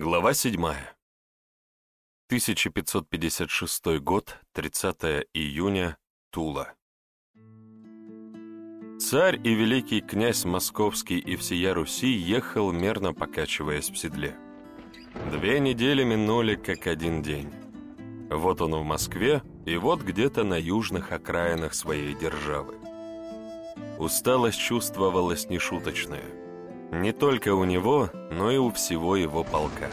Глава 7. 1556 год, 30 июня, Тула. Царь и великий князь Московский и всея Руси ехал, мерно покачиваясь в седле. Две недели минули, как один день. Вот он в Москве, и вот где-то на южных окраинах своей державы. Усталость чувствовалась нешуточная. Не только у него, но и у всего его полка.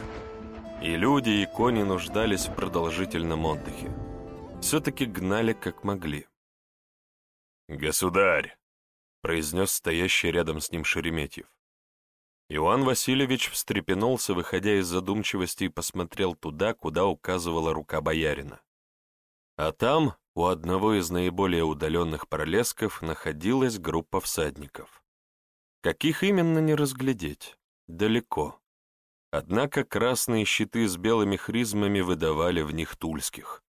И люди, и кони нуждались в продолжительном отдыхе. Все-таки гнали как могли. «Государь!» — произнес стоящий рядом с ним Шереметьев. Иван Васильевич встрепенулся, выходя из задумчивости, и посмотрел туда, куда указывала рука боярина. А там, у одного из наиболее удаленных пролесков, находилась группа всадников. Каких именно не разглядеть? Далеко. Однако красные щиты с белыми хризмами выдавали в них тульских.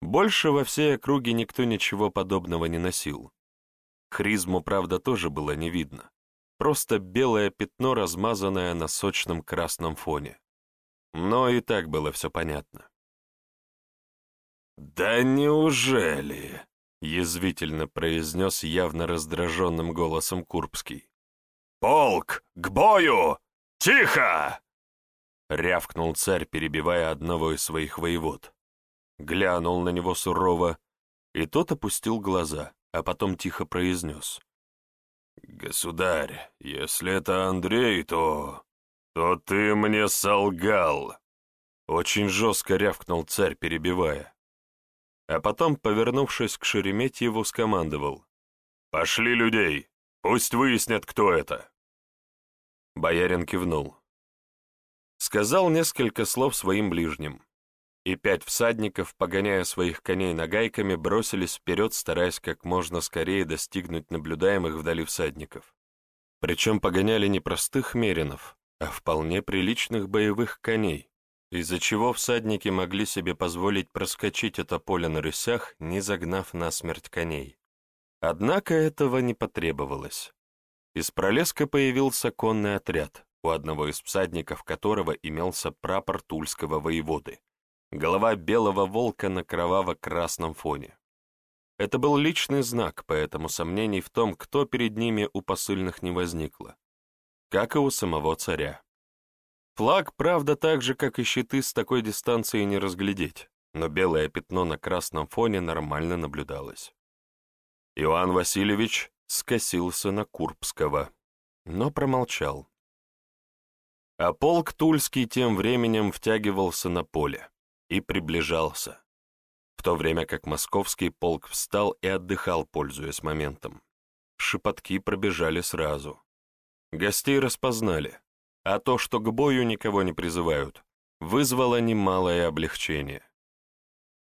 Больше во всей округе никто ничего подобного не носил. Хризму, правда, тоже было не видно. Просто белое пятно, размазанное на сочном красном фоне. Но и так было все понятно. «Да неужели?» — язвительно произнес явно раздраженным голосом Курбский. «Полк! К бою! Тихо!» Рявкнул царь, перебивая одного из своих воевод. Глянул на него сурово, и тот опустил глаза, а потом тихо произнес. «Государь, если это Андрей, то... то ты мне солгал!» Очень жестко рявкнул царь, перебивая. А потом, повернувшись к Шереметьеву, скомандовал. «Пошли людей! Пусть выяснят, кто это!» Боярин кивнул. Сказал несколько слов своим ближним, и пять всадников, погоняя своих коней нагайками, бросились вперед, стараясь как можно скорее достигнуть наблюдаемых вдали всадников. Причем погоняли не простых меринов, а вполне приличных боевых коней, из-за чего всадники могли себе позволить проскочить это поле на рысях, не загнав насмерть коней. Однако этого не потребовалось. Из пролеска появился конный отряд, у одного из всадников которого имелся прапор тульского воеводы, голова белого волка на кроваво-красном фоне. Это был личный знак, поэтому сомнений в том, кто перед ними у посыльных не возникло, как и у самого царя. Флаг, правда, так же, как и щиты, с такой дистанции не разглядеть, но белое пятно на красном фоне нормально наблюдалось. Иоанн Васильевич скосился на Курбского, но промолчал. А полк Тульский тем временем втягивался на поле и приближался, в то время как московский полк встал и отдыхал, пользуясь моментом. Шепотки пробежали сразу. Гостей распознали, а то, что к бою никого не призывают, вызвало немалое облегчение.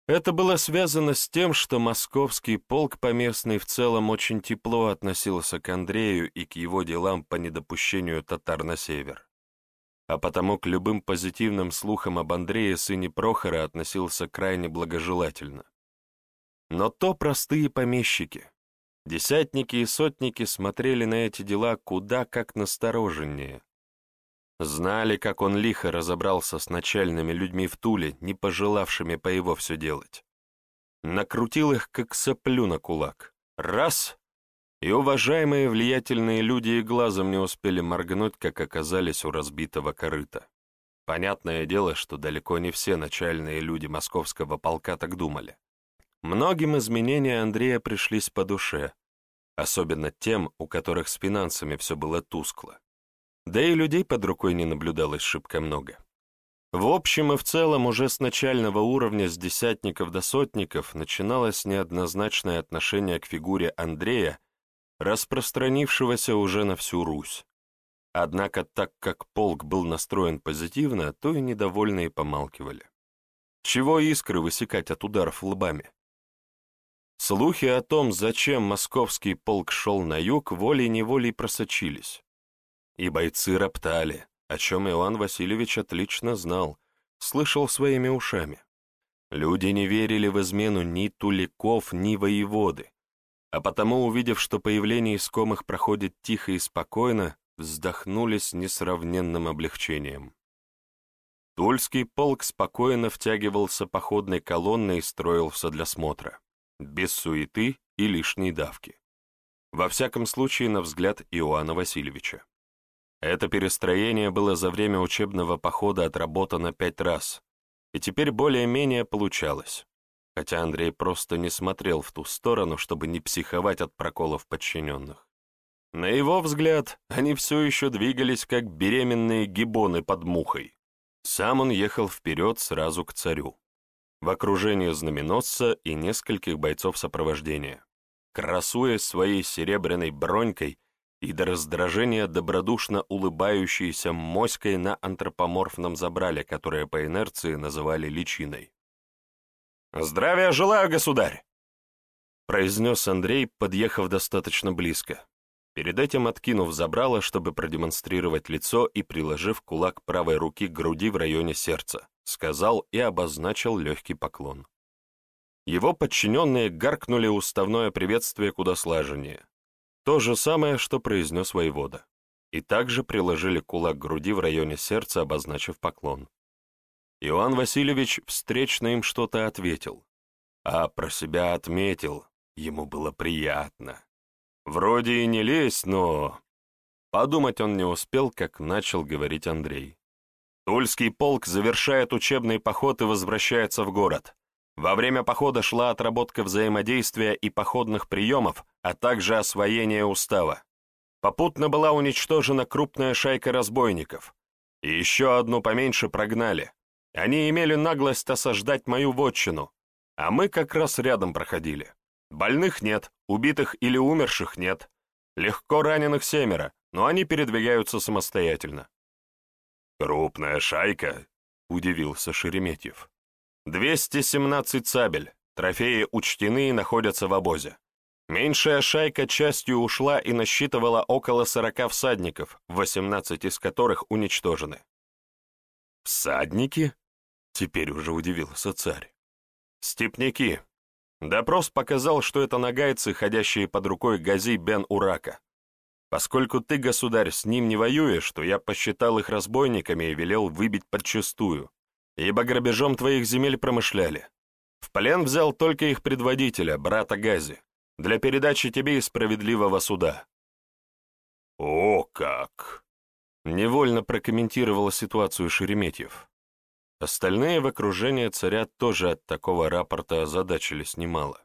Это было связано с тем, что московский полк поместный в целом очень тепло относился к Андрею и к его делам по недопущению татар на север. А потому к любым позитивным слухам об Андрее, сыне Прохора, относился крайне благожелательно. Но то простые помещики. Десятники и сотники смотрели на эти дела куда как настороженнее, Знали, как он лихо разобрался с начальными людьми в Туле, не пожелавшими по его все делать. Накрутил их, как соплю на кулак. Раз — и уважаемые влиятельные люди и глазом не успели моргнуть, как оказались у разбитого корыта. Понятное дело, что далеко не все начальные люди московского полка так думали. Многим изменения Андрея пришлись по душе, особенно тем, у которых с финансами все было тускло. Да и людей под рукой не наблюдалось шибко много. В общем и в целом уже с начального уровня с десятников до сотников начиналось неоднозначное отношение к фигуре Андрея, распространившегося уже на всю Русь. Однако так как полк был настроен позитивно, то и недовольные помалкивали. Чего искры высекать от ударов лбами? Слухи о том, зачем московский полк шел на юг, волей-неволей просочились. И бойцы роптали, о чем Иоанн Васильевич отлично знал, слышал своими ушами. Люди не верили в измену ни туликов, ни воеводы, а потому, увидев, что появление искомых проходит тихо и спокойно, вздохнули с несравненным облегчением. Тульский полк спокойно втягивался походной колонной и строился для смотра, без суеты и лишней давки. Во всяком случае, на взгляд Иоанна Васильевича. Это перестроение было за время учебного похода отработано пять раз, и теперь более-менее получалось, хотя Андрей просто не смотрел в ту сторону, чтобы не психовать от проколов подчиненных. На его взгляд, они все еще двигались, как беременные гибоны под мухой. Сам он ехал вперед сразу к царю, в окружении знаменосца и нескольких бойцов сопровождения, красуясь своей серебряной бронькой и до раздражения добродушно улыбающейся моськой на антропоморфном забрале, которое по инерции называли личиной. «Здравия желаю, государь!» произнес Андрей, подъехав достаточно близко перед этим откинув забрало, чтобы продемонстрировать лицо и приложив кулак правой руки к груди в районе сердца, сказал и обозначил легкий поклон. Его подчиненные гаркнули уставное приветствие куда слаженнее. То же самое, что произнес воевода. И также приложили кулак к груди в районе сердца, обозначив поклон. Иоанн Васильевич встречно им что-то ответил, а про себя отметил, ему было приятно. Вроде и не лезь, но... Подумать он не успел, как начал говорить Андрей. Тульский полк завершает учебный поход и возвращается в город. Во время похода шла отработка взаимодействия и походных приемов, а также освоение устава. Попутно была уничтожена крупная шайка разбойников. И еще одну поменьше прогнали. Они имели наглость осаждать мою вотчину, а мы как раз рядом проходили. Больных нет, убитых или умерших нет. Легко раненых семеро, но они передвигаются самостоятельно. «Крупная шайка», — удивился Шереметьев. «217 сабель, трофеи учтены и находятся в обозе. Меньшая шайка частью ушла и насчитывала около 40 всадников, 18 из которых уничтожены». «Всадники?» — теперь уже удивился царь. «Степняки, Допрос показал, что это нагайцы, ходящие под рукой Гази бен Урака. Поскольку ты, государь, с ним не воюешь, то я посчитал их разбойниками и велел выбить подчистую, ибо грабежом твоих земель промышляли. В плен взял только их предводителя, брата Гази, для передачи тебе и справедливого суда». «О как!» — невольно прокомментировал ситуацию Шереметьев. Остальные в окружении царя тоже от такого рапорта озадачились немало.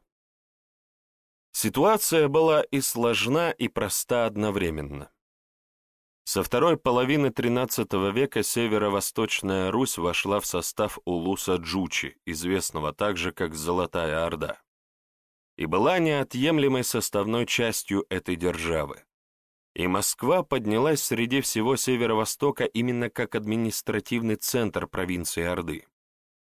Ситуация была и сложна, и проста одновременно. Со второй половины XIII века северо-восточная Русь вошла в состав Улуса Джучи, известного также как Золотая Орда, и была неотъемлемой составной частью этой державы, и Москва поднялась среди всего Северо-Востока именно как административный центр провинции Орды,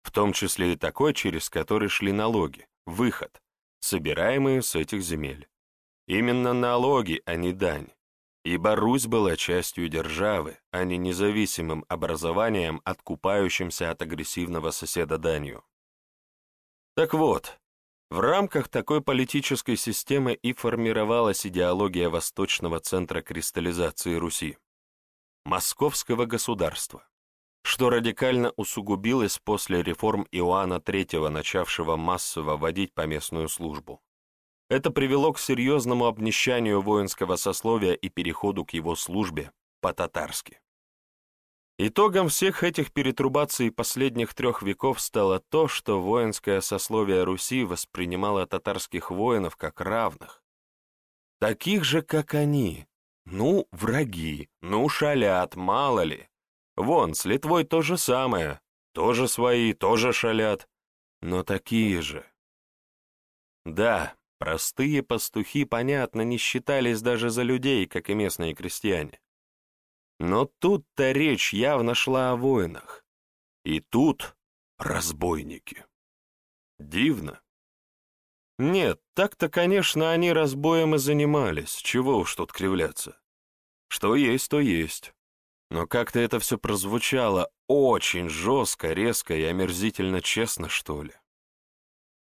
в том числе и такой, через который шли налоги, выход, собираемые с этих земель. Именно налоги, а не дань, ибо Русь была частью державы, а не независимым образованием, откупающимся от агрессивного соседа данью. Так вот, в рамках такой политической системы и формировалась идеология Восточного центра кристаллизации Руси, Московского государства, что радикально усугубилось после реформ Иоанна III, начавшего массово вводить поместную службу. Это привело к серьезному обнищанию воинского сословия и переходу к его службе по-татарски. Итогом всех этих перетрубаций последних трех веков стало то, что воинское сословие Руси воспринимало татарских воинов как равных. Таких же, как они. Ну, враги, ну, шалят, мало ли. Вон, с Литвой то же самое. Тоже свои, тоже шалят. Но такие же. Да, простые пастухи, понятно, не считались даже за людей, как и местные крестьяне. Но тут-то речь явно шла о воинах. И тут разбойники. Дивно. Нет, так-то, конечно, они разбоем и занимались, чего уж тут кривляться. Что есть, то есть. Но как-то это все прозвучало очень жестко, резко и омерзительно честно, что ли.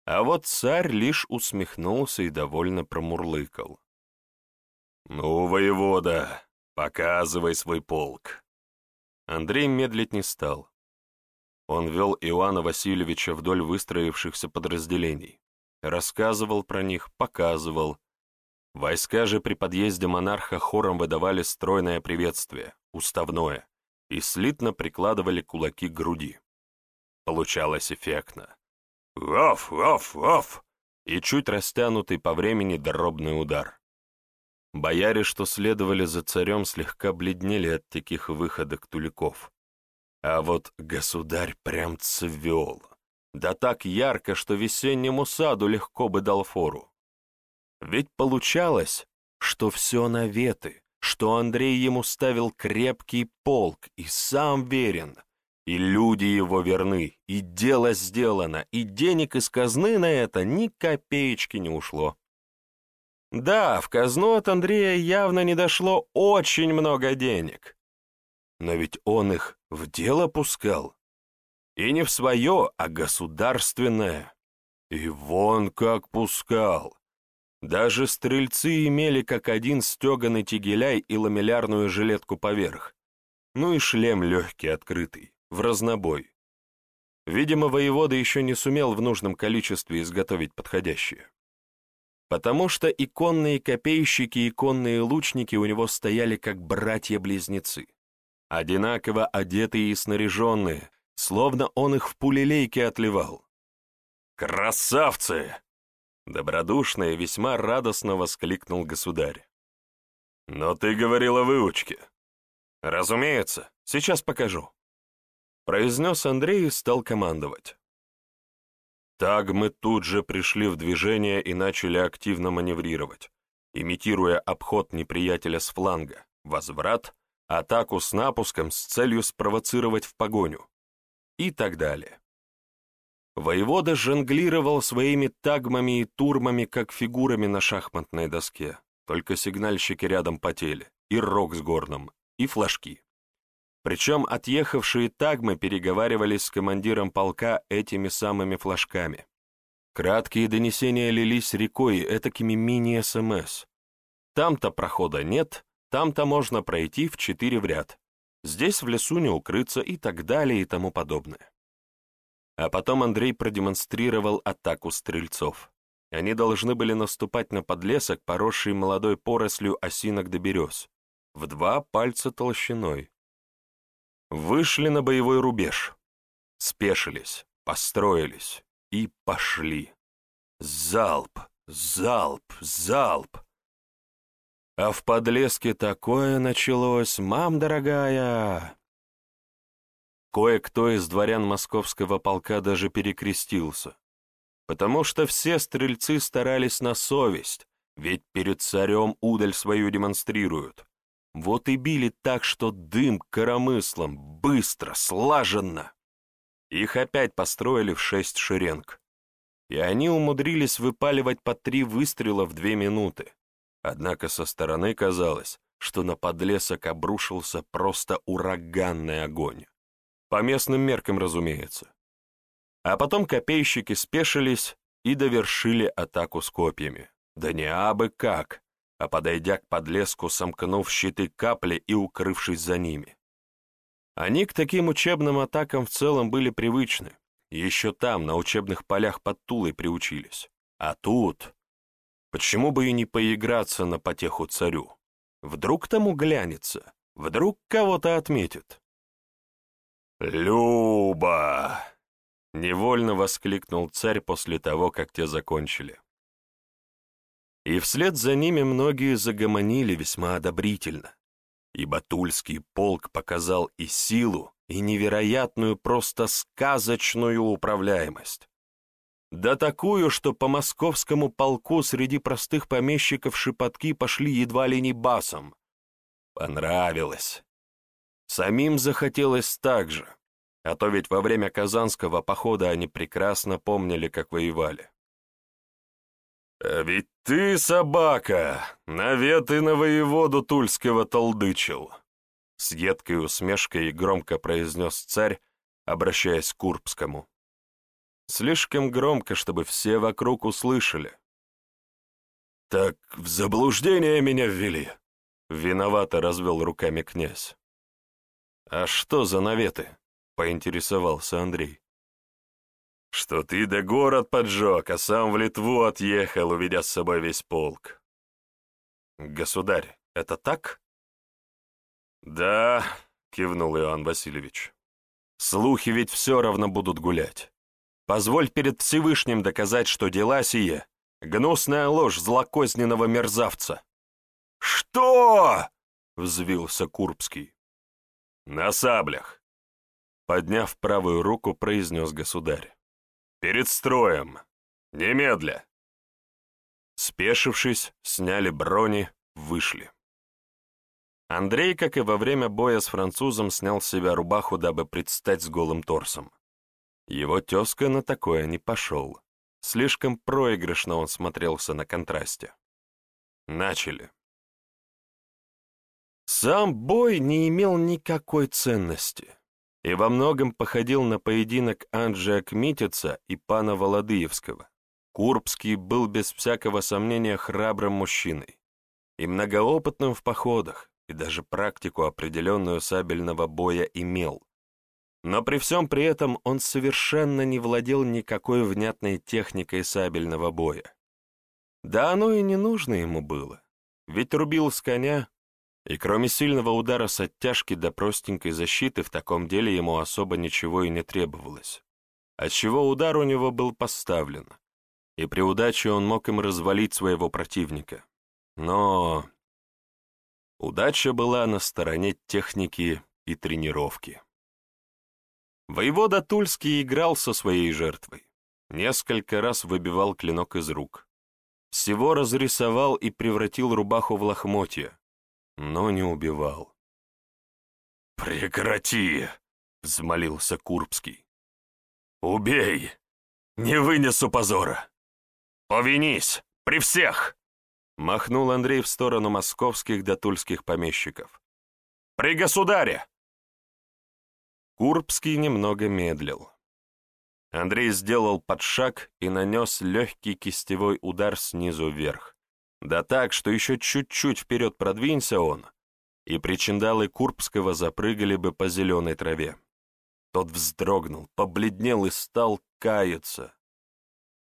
А вот царь лишь усмехнулся и довольно промурлыкал. «Ну, воевода, «Показывай свой полк». Андрей медлить не стал. Он вел Иоанна Васильевича вдоль выстроившихся подразделений, рассказывал про них, показывал. Войска же при подъезде монарха хором выдавали стройное приветствие, уставное, и слитно прикладывали кулаки к груди. Получалось эффектно. «Оф, оф, оф!» и чуть растянутый по времени дробный удар. Бояре, что следовали за царем, слегка бледнели от таких выходок туликов. А вот государь прям цвел. Да так ярко, что весеннему саду легко бы дал фору. Ведь получалось, что все наветы, что Андрей ему ставил крепкий полк и сам верен, и люди его верны, и дело сделано, и денег из казны на это ни копеечки не ушло. Да, в казну от Андрея явно не дошло очень много денег. Но ведь он их в дело пускал. И не в свое, а государственное. И вон как пускал. Даже стрельцы имели как один стеганый тигеляй и ламеллярную жилетку поверх. Ну и шлем легкий, открытый, в разнобой. Видимо, воевода еще не сумел в нужном количестве изготовить подходящее потому что иконные копейщики и иконные лучники у него стояли как братья-близнецы, одинаково одетые и снаряженные, словно он их в пулелейке отливал. «Красавцы!» — добродушно и весьма радостно воскликнул государь. «Но ты говорил о выучке». «Разумеется, сейчас покажу», — произнес Андрей и стал командовать. Так мы тут же пришли в движение и начали активно маневрировать, имитируя обход неприятеля с фланга, возврат, атаку с напуском с целью спровоцировать в погоню и так далее. Воевода жонглировал своими тагмами и турмами, как фигурами на шахматной доске, только сигнальщики рядом потели, и рог с горном, и флажки. Причем отъехавшие тагмы переговаривались с командиром полка этими самыми флажками. Краткие донесения лились рекой, этакими мини-СМС. Там-то прохода нет, там-то можно пройти в четыре в ряд. Здесь в лесу не укрыться и так далее и тому подобное. А потом Андрей продемонстрировал атаку стрельцов. Они должны были наступать на подлесок, поросший молодой порослью осинок до берез, в два пальца толщиной. Вышли на боевой рубеж, спешились, построились и пошли. Залп, залп, залп. А в подлеске такое началось, мам дорогая. Кое-кто из дворян московского полка даже перекрестился, потому что все стрельцы старались на совесть, ведь перед царем удаль свою демонстрируют. Вот и били так, что дым коромыслом, быстро, слаженно. Их опять построили в шесть шеренг. И они умудрились выпаливать по три выстрела в две минуты. Однако со стороны казалось, что на подлесок обрушился просто ураганный огонь. По местным меркам, разумеется. А потом копейщики спешились и довершили атаку с копьями. Да не абы как, а подойдя к подлеску, сомкнув щиты капли и укрывшись за ними. Они к таким учебным атакам в целом были привычны, еще там, на учебных полях под Тулой приучились. А тут... Почему бы и не поиграться на потеху царю? Вдруг тому глянется, вдруг кого-то отметит. «Люба!» — невольно воскликнул царь после того, как те закончили и вслед за ними многие загомонили весьма одобрительно, ибо Тульский полк показал и силу, и невероятную, просто сказочную управляемость. Да такую, что по московскому полку среди простых помещиков шепотки пошли едва ли не басом. Понравилось. Самим захотелось так же, а то ведь во время Казанского похода они прекрасно помнили, как воевали. «А ведь ты, собака, наветы на воеводу Тульского толдычил!» С едкой усмешкой громко произнес царь, обращаясь к Курбскому. Слишком громко, чтобы все вокруг услышали. «Так в заблуждение меня ввели!» Виновато развел руками князь. «А что за наветы?» поинтересовался Андрей. «Что ты да город поджег, а сам в Литву отъехал, уведя с собой весь полк». «Государь, это так?» «Да», — кивнул Иоанн Васильевич. «Слухи ведь все равно будут гулять. Позволь перед Всевышним доказать, что дела сие — гнусная ложь злокозненного мерзавца». «Что?» — взвился Курбский. «На саблях!» Подняв правую руку, произнес государь. «Перед строем! Немедля!» Спешившись, сняли брони, вышли. Андрей, как и во время боя с французом, снял с себя рубаху, дабы предстать с голым торсом. Его тезка на такое не пошел. Слишком проигрышно он смотрелся на контрасте. Начали. Сам бой не имел никакой ценности и во многом походил на поединок Анджия Кмитица и пана Володыевского. Курбский был без всякого сомнения храбрым мужчиной и многоопытным в походах, и даже практику определенную сабельного боя имел. Но при всем при этом он совершенно не владел никакой внятной техникой сабельного боя. Да оно и не нужно ему было, ведь рубил с коня, и кроме сильного удара с оттяжки до простенькой защиты в таком деле ему особо ничего и не требовалось, отчего удар у него был поставлен, и при удаче он мог им развалить своего противника. Но удача была на стороне техники и тренировки. Воевода Тульский играл со своей жертвой, несколько раз выбивал клинок из рук, всего разрисовал и превратил рубаху в лохмотья, но не убивал. «Прекрати!» — взмолился Курбский. «Убей! Не вынесу позора! Повинись! При всех!» Махнул Андрей в сторону московских да тульских помещиков. «При государе!» Курбский немного медлил. Андрей сделал подшаг и нанес легкий кистевой удар снизу вверх. Да так, что еще чуть-чуть вперед продвинься он, и причиндалы Курбского запрыгали бы по зеленой траве. Тот вздрогнул, побледнел и стал каяться.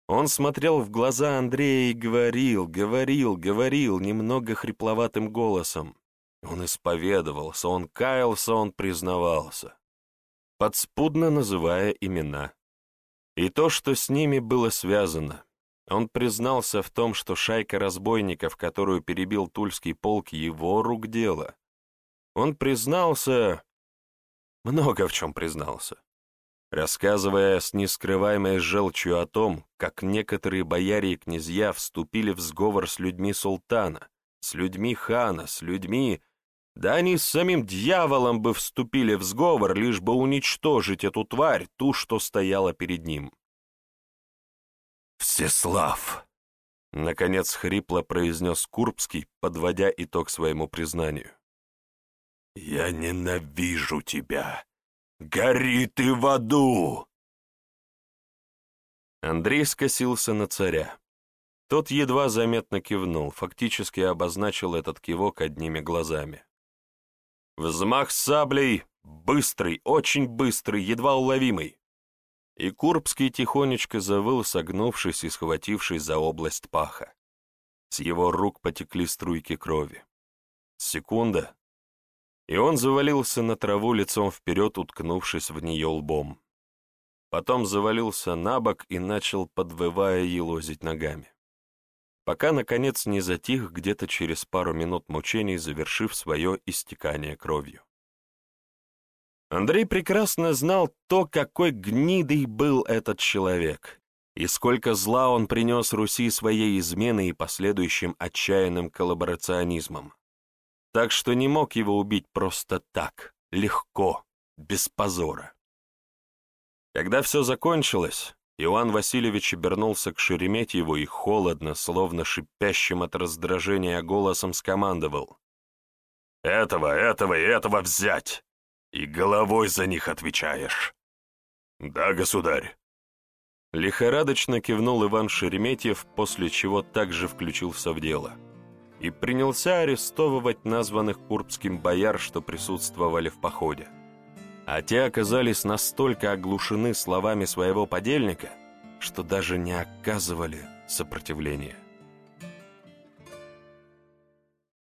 Он смотрел в глаза Андрея и говорил, говорил, говорил немного хрипловатым голосом. Он исповедовался, он каялся, он признавался, подспудно называя имена. И то, что с ними было связано, он признался в том, что шайка разбойников, которую перебил Тульский полк, его рук дело. Он признался... Много в чем признался. Рассказывая с нескрываемой желчью о том, как некоторые бояре и князья вступили в сговор с людьми султана, с людьми хана, с людьми... Да они с самим дьяволом бы вступили в сговор, лишь бы уничтожить эту тварь, ту, что стояла перед ним. «Всеслав!» — наконец хрипло произнес Курбский, подводя итог своему признанию. «Я ненавижу тебя! Гори ты в аду!» Андрей скосился на царя. Тот едва заметно кивнул, фактически обозначил этот кивок одними глазами. Взмах саблей, быстрый, очень быстрый, едва уловимый и Курбский тихонечко завыл, согнувшись и схватившись за область паха. С его рук потекли струйки крови. Секунда, и он завалился на траву лицом вперед, уткнувшись в нее лбом. Потом завалился на бок и начал, подвывая, елозить ногами. Пока, наконец, не затих где-то через пару минут мучений, завершив свое истекание кровью. Андрей прекрасно знал то, какой гнидой был этот человек, и сколько зла он принес Руси своей изменой и последующим отчаянным коллаборационизмом. Так что не мог его убить просто так, легко, без позора. Когда все закончилось, Иван Васильевич обернулся к Шереметьеву и холодно, словно шипящим от раздражения голосом скомандовал. «Этого, этого и этого взять! И головой за них отвечаешь. Да, государь. Лихорадочно кивнул Иван Шереметьев, после чего также включился в дело и принялся арестовывать названных курбским бояр, что присутствовали в походе. а те оказались настолько оглушены словами своего подельника, что даже не оказывали сопротивления.